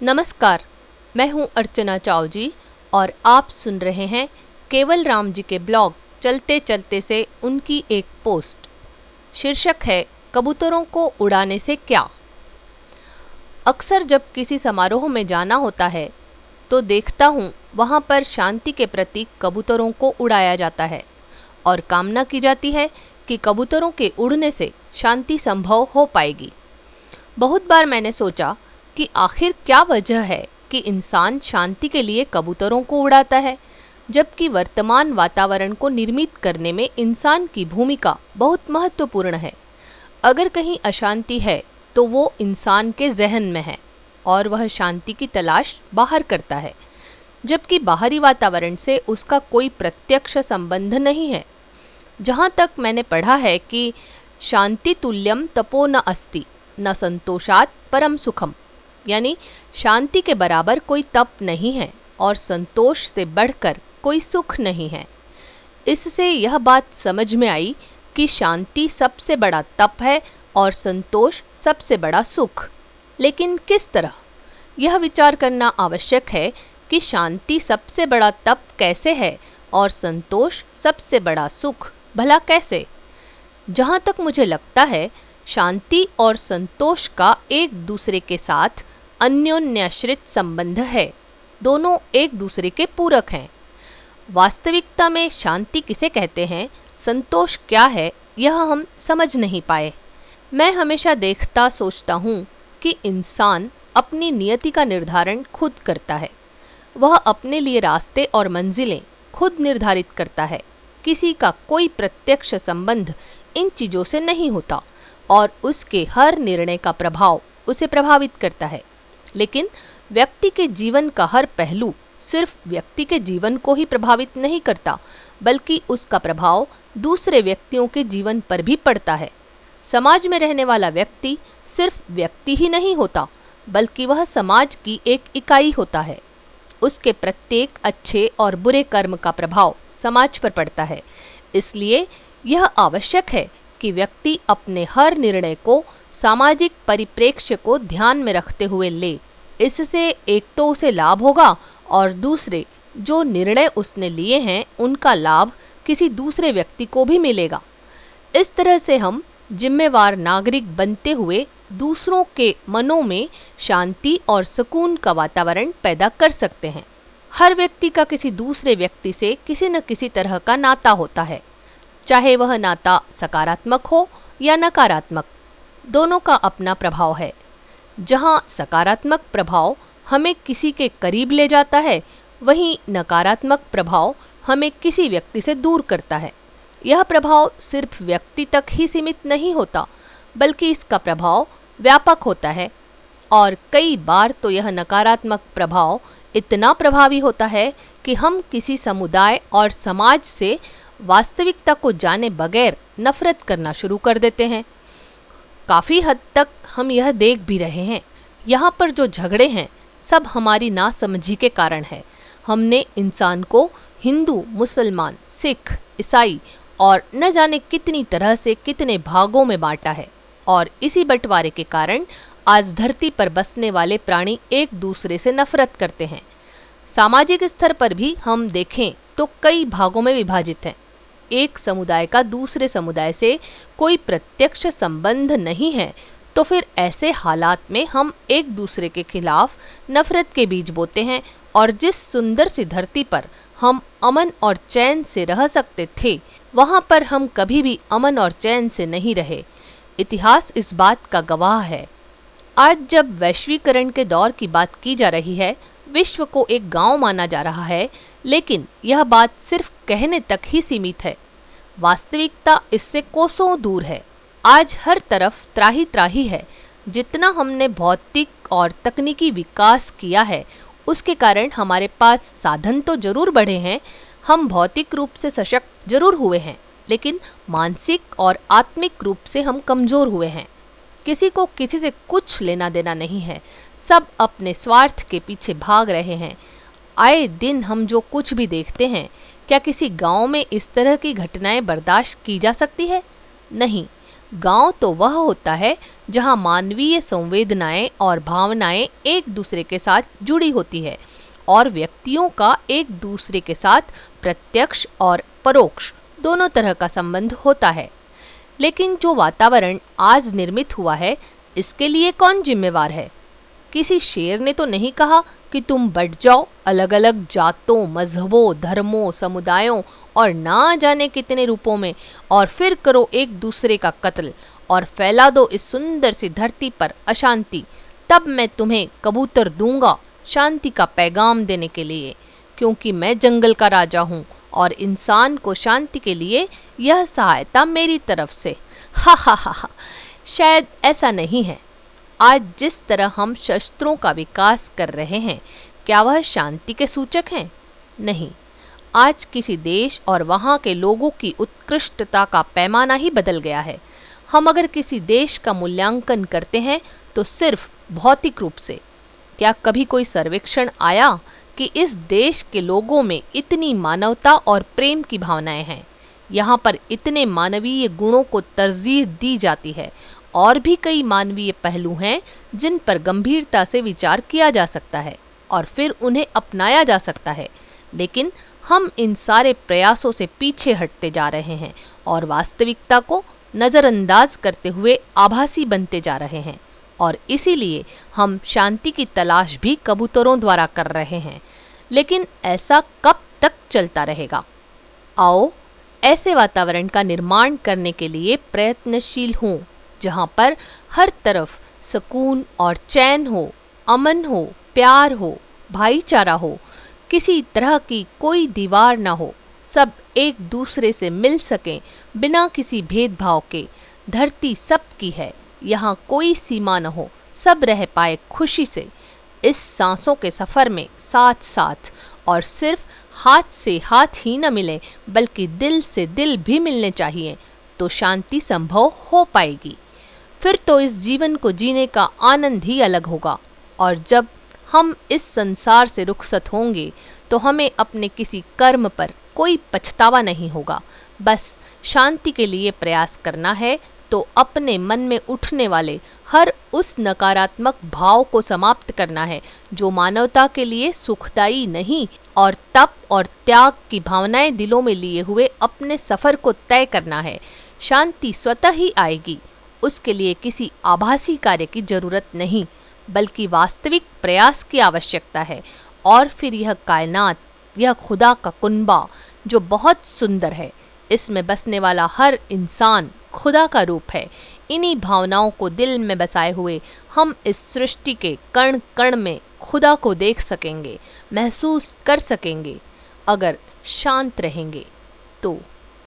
नमस्कार, मैं हूँ अर्चना चाव जी और आप सुन रहे हैं केवल राम जी के ब्लॉग चलते चलते से उनकी एक पोस्ट। शीर्षक है, कबूतरों को उड़ाने से क्या? अक्सर जब किसी समारोह में जाना होता है तो देखता हूँ वहाँ पर शांति के प्रति कबूतरों को उड़ाया जाता है और कामना की जाती है कि कबूतरों के उड़ने से शांति संभव हो पाएगी। बहुत बार मैंने सोचा कि आखिर क्या वजह है कि इंसान शांति के लिए कबूतरों को उड़ाता है, जबकि वर्तमान वातावरण को निर्मित करने में इंसान की भूमिका बहुत महत्वपूर्ण है। अगर कहीं अशांति है तो वो इंसान के जहन में है, और वह शांति की तलाश बाहर करता है, जबकि बाहरी वातावरण से उसका कोई प्रत्यक्ष संबंध नहीं है। जहाँ तक मैंने पढ़ा है कि शांति तुल्यम तपो न अस्ति, न संतोषात परम सुखम। यानी शांति के बराबर कोई तप नहीं है और संतोष से बढ़कर कोई सुख नहीं है। इससे यह बात समझ में आई कि शांति सबसे बड़ा तप है और संतोष सबसे बड़ा सुख। लेकिन किस तरह? यह विचार करना आवश्यक है कि शांति सबसे बड़ा तप कैसे है और संतोष सबसे बड़ा सुख, भला कैसे? जहाँ तक मुझे लगता है, शांति और संतोष का एक दूसरे के साथ अन्योन्याश्रित संबंध है। दोनों एक दूसरे के पूरक हैं। वास्तविकता में शांति किसे कहते हैं? संतोष क्या है? यह हम समझ नहीं पाए। मैं हमेशा देखता सोचता हूँ कि इंसान अपनी नियति का निर्धारण खुद करता है। वह अपने लिए रास्ते और मंजिलें खुद निर्धारित करता है। किसी का कोई प्रत्यक्ष संबंध इन चीज़ों से नहीं होता और उसके हर निर्णय का प्रभाव उसे प्रभावित करता है। लेकिन व्यक्ति के जीवन का हर पहलू सिर्फ़ व्यक्ति के जीवन को ही प्रभावित नहीं करता, बल्कि उसका प्रभाव दूसरे व्यक्तियों के जीवन पर भी पड़ता है। समाज में रहने वाला व्यक्ति सिर्फ़ व्यक्ति ही नहीं होता, बल्कि वह समाज की एक इकाई होता है। उसके प्रत्येक अच्छे और बुरे कर्म का प्रभाव समाज पर पड़ता है। इसलिए यह आवश्यक है कि व्यक्ति अपने हर निर्णय को सामाजिक परिप्रेक्ष्य को ध्यान में रखते हुए ले। इससे एक तो उसे लाभ होगा और दूसरे, जो निर्णय उसने लिए हैं, उनका लाभ किसी दूसरे व्यक्ति को भी मिलेगा। इस तरह से हम जिम्मेवार नागरिक बनते हुए दूसरों के मनों में शांति और सुकून का वातावरण पैदा कर सकते हैं। हर व्यक्ति का किसी दूसरे व्यक्ति से किसी न किसी तरह का नाता होता है। चाहे वह नाता सकारात्मक हो या नकारात्मक, दोनों का अपना प्रभाव है। जहाँ सकारात्मक प्रभाव हमें किसी के करीब ले जाता है, वहीं नकारात्मक प्रभाव हमें किसी व्यक्ति से दूर करता है। यह प्रभाव सिर्फ़ व्यक्ति तक ही सीमित नहीं होता, बल्कि इसका प्रभाव व्यापक होता है। और कई बार तो यह नकारात्मक प्रभाव इतना प्रभावी होता है कि हम किसी समुदाय और समाज से वास्तविकता को जाने बगैर नफरत करना शुरू कर देते हैं। काफ़ी हद तक हम यह देख भी रहे हैं। यहाँ पर जो झगड़े हैं, सब हमारी नासमझी के कारण है। हमने इंसान को हिंदू, मुसलमान, सिख, ईसाई और न जाने कितनी तरह से कितने भागों में बांटा है और इसी बंटवारे के कारण आज धरती पर बसने वाले प्राणी एक दूसरे से नफरत करते हैं। सामाजिक स्तर पर भी हम देखें तो कई भागों में विभाजित हैं। एक समुदाय का दूसरे समुदाय से कोई प्रत्यक्ष संबंध नहीं है तो फिर ऐसे हालात में हम एक दूसरे के खिलाफ नफरत के बीज बोते हैं और जिस सुंदर सी धरती पर हम अमन और चैन से रह सकते थे, वहाँ पर हम कभी भी अमन और चैन से नहीं रहे। इतिहास इस बात का गवाह है। आज जब वैश्वीकरण के दौर की बात की जा रही है, विश्व को एक गाँव माना जा रहा है, लेकिन यह बात सिर्फ़ कहने तक ही सीमित है। वास्तविकता इससे कोसों दूर है। आज हर तरफ़ त्राही त्राही है। जितना हमने भौतिक और तकनीकी विकास किया है, उसके कारण हमारे पास साधन तो ज़रूर बढ़े हैं। हम भौतिक रूप से सशक्त ज़रूर हुए हैं, लेकिन मानसिक और आत्मिक रूप से हम कमज़ोर हुए हैं। किसी को किसी से कुछ लेना देना नहीं है। सब अपने स्वार्थ के पीछे भाग रहे हैं। आए दिन हम जो कुछ भी देखते हैं, क्या किसी गाँव में इस तरह की घटनाएँ बर्दाश्त की जा सकती है? नहीं। गाँव तो वह होता है जहाँ मानवीय संवेदनाएँ और भावनाएँ एक दूसरे के साथ जुड़ी होती है और व्यक्तियों का एक दूसरे के साथ प्रत्यक्ष और परोक्ष दोनों तरह का संबंध होता है। लेकिन जो वातावरण आज निर्मित हुआ है, इसके लिए कौन जिम्मेवार है? किसी शेर ने तो नहीं कहा कि तुम बट जाओ। अलग अलग जातों, मजहबों, धर्मों, समुदायों और ना जाने कितने रूपों में और फिर करो एक दूसरे का कत्ल और फैला दो इस सुंदर सी धरती पर अशांति। तब मैं तुम्हें कबूतर दूँगा शांति का पैगाम देने के लिए, क्योंकि मैं जंगल का राजा हूँ और इंसान को शांति के लिए यह सहायता मेरी तरफ़ से। हा हा हा हा। शायद ऐसा नहीं है। आज जिस तरह हम शस्त्रों का विकास कर रहे हैं, क्या वह शांति के सूचक हैं? नहीं। आज किसी देश और वहाँ के लोगों की उत्कृष्टता का पैमाना ही बदल गया है। हम अगर किसी देश का मूल्यांकन करते हैं तो सिर्फ़ भौतिक रूप से। क्या कभी कोई सर्वेक्षण आया कि इस देश के लोगों में इतनी मानवता और प्रेम की भावनाएँ हैं? यहाँ पर इतने मानवीय गुणों को तरजीह दी जाती है और भी कई मानवीय पहलू हैं, जिन पर गंभीरता से विचार किया जा सकता है और फिर उन्हें अपनाया जा सकता है। लेकिन हम इन सारे प्रयासों से पीछे हटते जा रहे हैं और वास्तविकता को नज़रअंदाज करते हुए आभासी बनते जा रहे हैं और इसीलिए हम शांति की तलाश भी कबूतरों द्वारा कर रहे हैं। लेकिन ऐसा कब तक चलता रहेगा? आओ, ऐसे वातावरण का निर्माण करने के लिए प्रयत्नशील हों। जहाँ पर हर तरफ़ सुकून और चैन हो, अमन हो, प्यार हो, भाईचारा हो, किसी तरह की कोई दीवार ना हो, सब एक दूसरे से मिल सकें बिना किसी भेदभाव के। धरती सबकी है, यहाँ कोई सीमा न हो, सब रह पाए खुशी से। इस सांसों के सफ़र में साथ साथ और सिर्फ़ हाथ से हाथ ही न मिले, बल्कि दिल से दिल भी मिलने चाहिए तो शांति संभव हो पाएगी। फिर तो इस जीवन को जीने का आनंद ही अलग होगा। और जब हम इस संसार से रुखसत होंगे तो हमें अपने किसी कर्म पर कोई पछतावा नहीं होगा। बस शांति के लिए प्रयास करना है तो अपने मन में उठने वाले हर उस नकारात्मक भाव को समाप्त करना है, जो मानवता के लिए सुखदायी नहीं और तप और त्याग की भावनाएँ दिलों में लिए हुए अपने सफ़र को तय करना है। शांति स्वतः ही आएगी। उसके लिए किसी आभासी कार्य की ज़रूरत नहीं, बल्कि वास्तविक प्रयास की आवश्यकता है। और फिर यह कायनात, यह खुदा का कुनबा, जो बहुत सुंदर है। इसमें बसने वाला हर इंसान खुदा का रूप है। इन्हीं भावनाओं को दिल में बसाए हुए हम इस सृष्टि के कण कण में खुदा को देख सकेंगे, महसूस कर सकेंगे, अगर शांत रहेंगे तो